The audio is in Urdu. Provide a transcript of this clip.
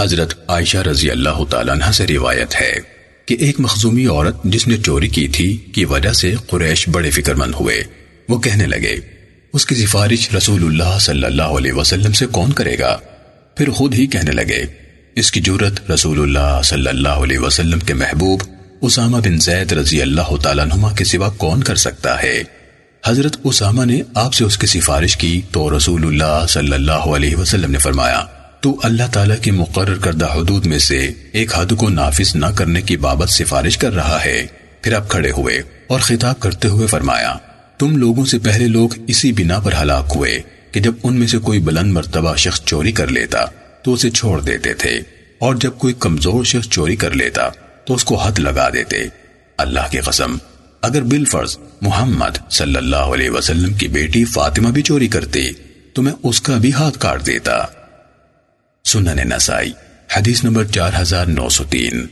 حضرت عائشہ رضی اللہ تعالیٰ عنہ سے روایت ہے کہ ایک مخزومی عورت جس نے چوری کی تھی کی وجہ سے قریش بڑے فکر مند ہوئے۔ وہ کہنے لگے، اس کی سفارش رسول اللہ صلی اللہ علیہ وسلم سے کون کرے گا؟ پھر خود ہی کہنے لگے، اس کی جورت رسول اللہ صلی اللہ علیہ وسلم کے محبوب اسامہ بن زید رضی اللہ تعالیٰ نما کے سوا کون کر سکتا ہے؟ حضرت اسامہ نے آپ سے اس کی سفارش کی تو رسول اللہ صلی اللہ علیہ وسلم نے فرمایا تو اللہ تعالیٰ کی مقرر کردہ حدود میں سے ایک حد کو نافذ نہ کرنے کی بابت سفارش کر رہا ہے۔ پھر آپ کھڑے ہوئے اور خطاب کرتے ہوئے فرمایا، تم لوگوں سے پہلے لوگ اسی بنا پر ہلاک ہوئے کہ جب ان میں سے کوئی بلند مرتبہ شخص چوری کر لیتا تو اسے چھوڑ دیتے تھے، اور جب کوئی کمزور شخص چوری کر لیتا تو اس کو حد لگا دیتے۔ اللہ کی قسم، اگر بالفرض محمد صلی اللہ علیہ وسلم کی بیٹی فاطمہ بھی چوری کرتی تو میں اس کا بھی ہاتھ کاٹ دیتا۔ سنن نسائی حدیث نمبر چار ہزار نو سو تین۔